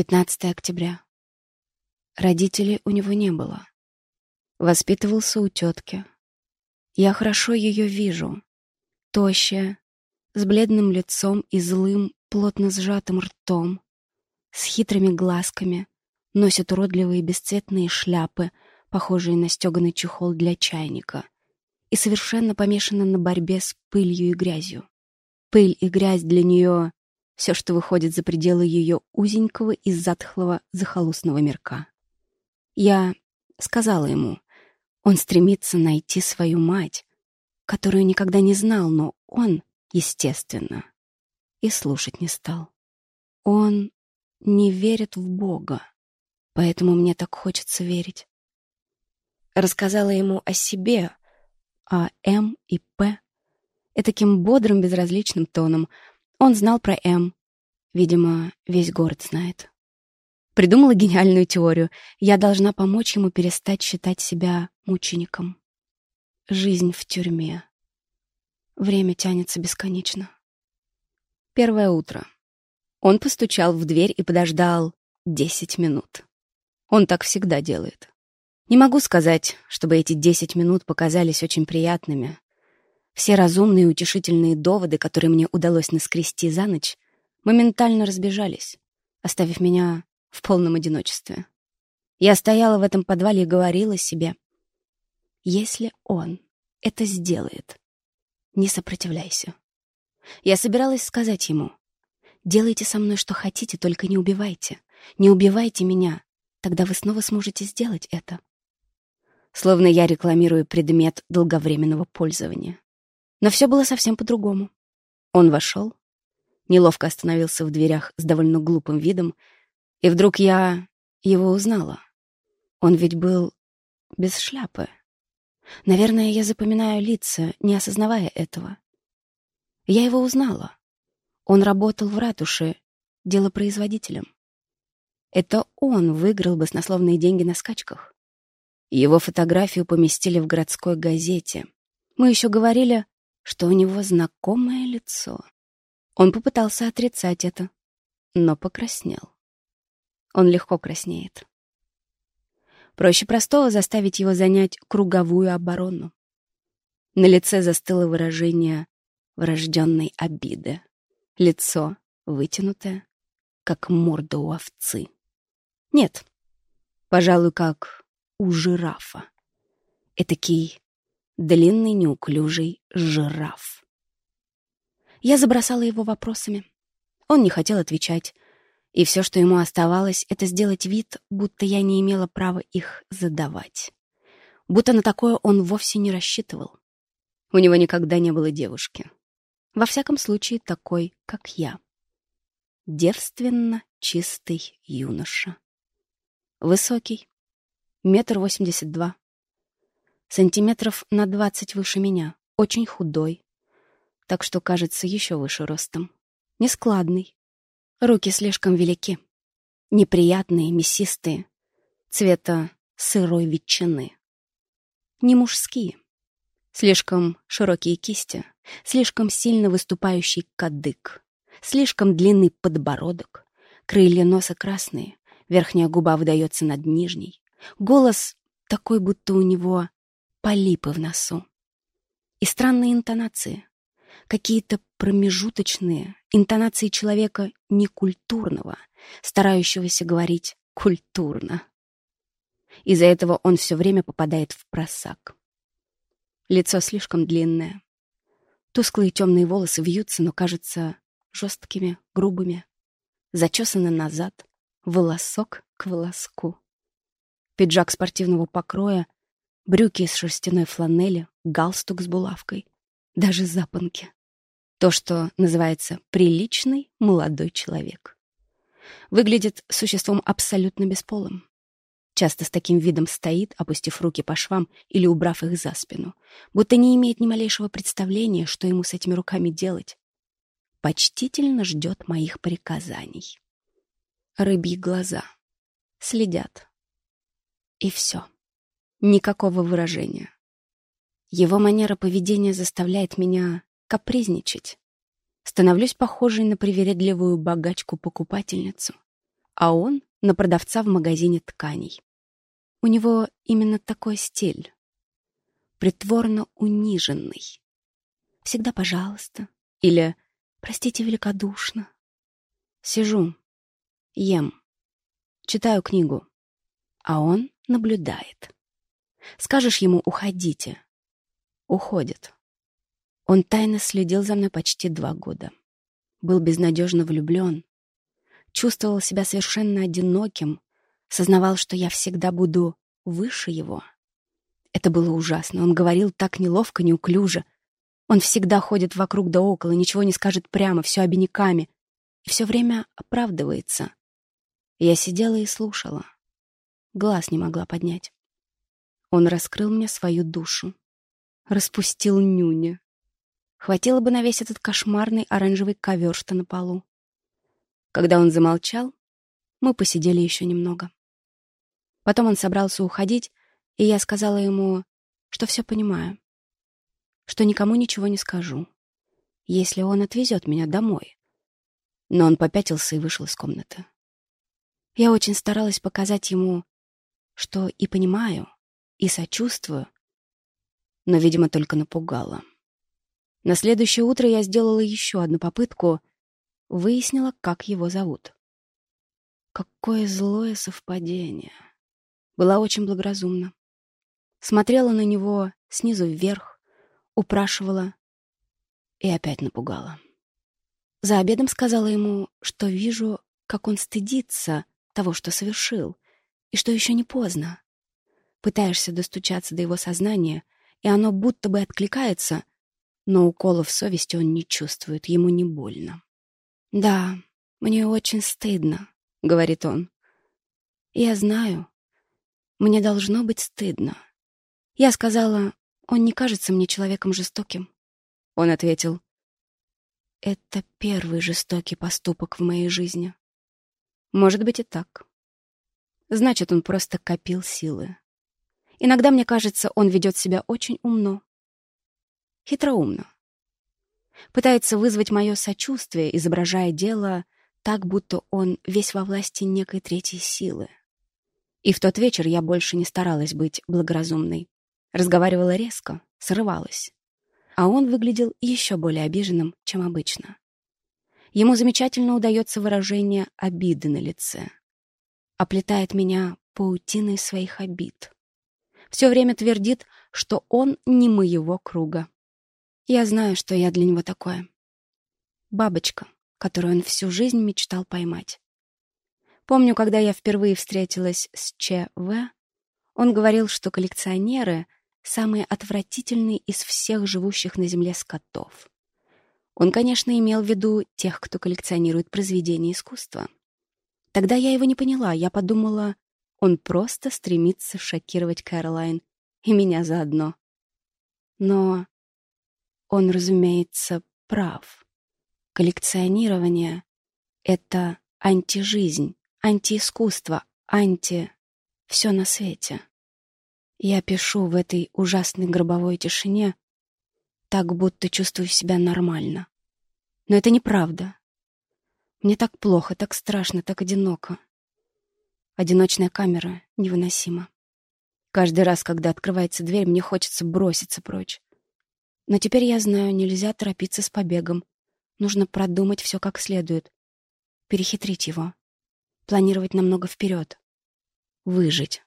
15 октября. Родителей у него не было. Воспитывался у тетки. Я хорошо ее вижу. Тощая, с бледным лицом и злым, плотно сжатым ртом, с хитрыми глазками, носит уродливые бесцветные шляпы, похожие на стеганый чехол для чайника, и совершенно помешана на борьбе с пылью и грязью. Пыль и грязь для нее — все, что выходит за пределы ее узенького и затхлого захолустного мирка. Я сказала ему, он стремится найти свою мать, которую никогда не знал, но он, естественно, и слушать не стал. Он не верит в Бога, поэтому мне так хочется верить. Рассказала ему о себе, о М и П, и таким бодрым, безразличным тоном. Он знал про М. Видимо, весь город знает. Придумала гениальную теорию. Я должна помочь ему перестать считать себя мучеником. Жизнь в тюрьме. Время тянется бесконечно. Первое утро. Он постучал в дверь и подождал десять минут. Он так всегда делает. Не могу сказать, чтобы эти десять минут показались очень приятными. Все разумные и утешительные доводы, которые мне удалось наскрести за ночь, моментально разбежались, оставив меня в полном одиночестве. Я стояла в этом подвале и говорила себе, «Если он это сделает, не сопротивляйся». Я собиралась сказать ему, «Делайте со мной что хотите, только не убивайте. Не убивайте меня, тогда вы снова сможете сделать это». Словно я рекламирую предмет долговременного пользования. Но все было совсем по-другому. Он вошел, неловко остановился в дверях с довольно глупым видом, и вдруг я его узнала. Он ведь был без шляпы. Наверное, я запоминаю лица, не осознавая этого. Я его узнала. Он работал в ратуше делопроизводителем. Это он выиграл баснословные деньги на скачках. Его фотографию поместили в городской газете. Мы еще говорили, что у него знакомое лицо. Он попытался отрицать это, но покраснел. Он легко краснеет. Проще простого заставить его занять круговую оборону. На лице застыло выражение врожденной обиды. Лицо вытянутое, как морда у овцы. Нет, пожалуй, как у жирафа. Этакий длинный неуклюжий жираф. Я забросала его вопросами. Он не хотел отвечать, и все, что ему оставалось, это сделать вид, будто я не имела права их задавать. Будто на такое он вовсе не рассчитывал. У него никогда не было девушки. Во всяком случае, такой, как я. Девственно чистый юноша. Высокий, метр восемьдесят два, сантиметров на двадцать выше меня, очень худой, так что кажется еще выше ростом. Нескладный. Руки слишком велики. Неприятные, мясистые, цвета сырой ветчины. Не мужские. Слишком широкие кисти, слишком сильно выступающий кадык, слишком длинный подбородок, крылья носа красные, верхняя губа выдается над нижней, голос такой, будто у него полипы в носу. И странные интонации. Какие-то промежуточные интонации человека некультурного, старающегося говорить культурно. Из-за этого он все время попадает в просак. Лицо слишком длинное. Тусклые темные волосы вьются, но кажутся жесткими, грубыми. Зачесаны назад, волосок к волоску. Пиджак спортивного покроя брюки из шерстяной фланели, галстук с булавкой, даже запонки. То, что называется «приличный молодой человек». Выглядит существом абсолютно бесполым. Часто с таким видом стоит, опустив руки по швам или убрав их за спину, будто не имеет ни малейшего представления, что ему с этими руками делать. Почтительно ждет моих приказаний. Рыбьи глаза. Следят. И все. Никакого выражения. Его манера поведения заставляет меня капризничать. Становлюсь похожей на привередливую богачку-покупательницу. а он — на продавца в магазине тканей. У него именно такой стиль. Притворно униженный. Всегда «пожалуйста» или «простите великодушно». Сижу, ем, читаю книгу, а он наблюдает. Скажешь ему «уходите». Уходит. Он тайно следил за мной почти два года. Был безнадежно влюблен. Чувствовал себя совершенно одиноким. Сознавал, что я всегда буду выше его. Это было ужасно. Он говорил так неловко, неуклюже. Он всегда ходит вокруг да около, ничего не скажет прямо, все обиняками. И все время оправдывается. Я сидела и слушала. Глаз не могла поднять. Он раскрыл мне свою душу. Распустил нюня. Хватило бы на весь этот кошмарный оранжевый ковер, что на полу. Когда он замолчал, мы посидели еще немного. Потом он собрался уходить, и я сказала ему, что все понимаю, что никому ничего не скажу, если он отвезет меня домой. Но он попятился и вышел из комнаты. Я очень старалась показать ему, что и понимаю, и сочувствую, но, видимо, только напугала. На следующее утро я сделала еще одну попытку, выяснила, как его зовут. Какое злое совпадение. Была очень благоразумна. Смотрела на него снизу вверх, упрашивала и опять напугала. За обедом сказала ему, что вижу, как он стыдится того, что совершил, и что еще не поздно. Пытаешься достучаться до его сознания, и оно будто бы откликается, но уколов совести он не чувствует, ему не больно. «Да, мне очень стыдно», — говорит он. «Я знаю. Мне должно быть стыдно». Я сказала, он не кажется мне человеком жестоким. Он ответил, «Это первый жестокий поступок в моей жизни». Может быть и так. Значит, он просто копил силы. Иногда, мне кажется, он ведет себя очень умно хитроумно. Пытается вызвать мое сочувствие, изображая дело так, будто он весь во власти некой третьей силы. И в тот вечер я больше не старалась быть благоразумной. Разговаривала резко, срывалась. А он выглядел еще более обиженным, чем обычно. Ему замечательно удается выражение обиды на лице. Оплетает меня паутиной своих обид. Все время твердит, что он не моего круга. Я знаю, что я для него такое. Бабочка, которую он всю жизнь мечтал поймать. Помню, когда я впервые встретилась с Ч.В., он говорил, что коллекционеры — самые отвратительные из всех живущих на Земле скотов. Он, конечно, имел в виду тех, кто коллекционирует произведения искусства. Тогда я его не поняла, я подумала, он просто стремится шокировать Кэролайн и меня заодно. Но он, разумеется, прав. Коллекционирование — это антижизнь, антиискусство, анти... все на свете. Я пишу в этой ужасной гробовой тишине, так будто чувствую себя нормально. Но это неправда. Мне так плохо, так страшно, так одиноко. Одиночная камера невыносима. Каждый раз, когда открывается дверь, мне хочется броситься прочь. Но теперь я знаю, нельзя торопиться с побегом. Нужно продумать все как следует. Перехитрить его. Планировать намного вперед. Выжить.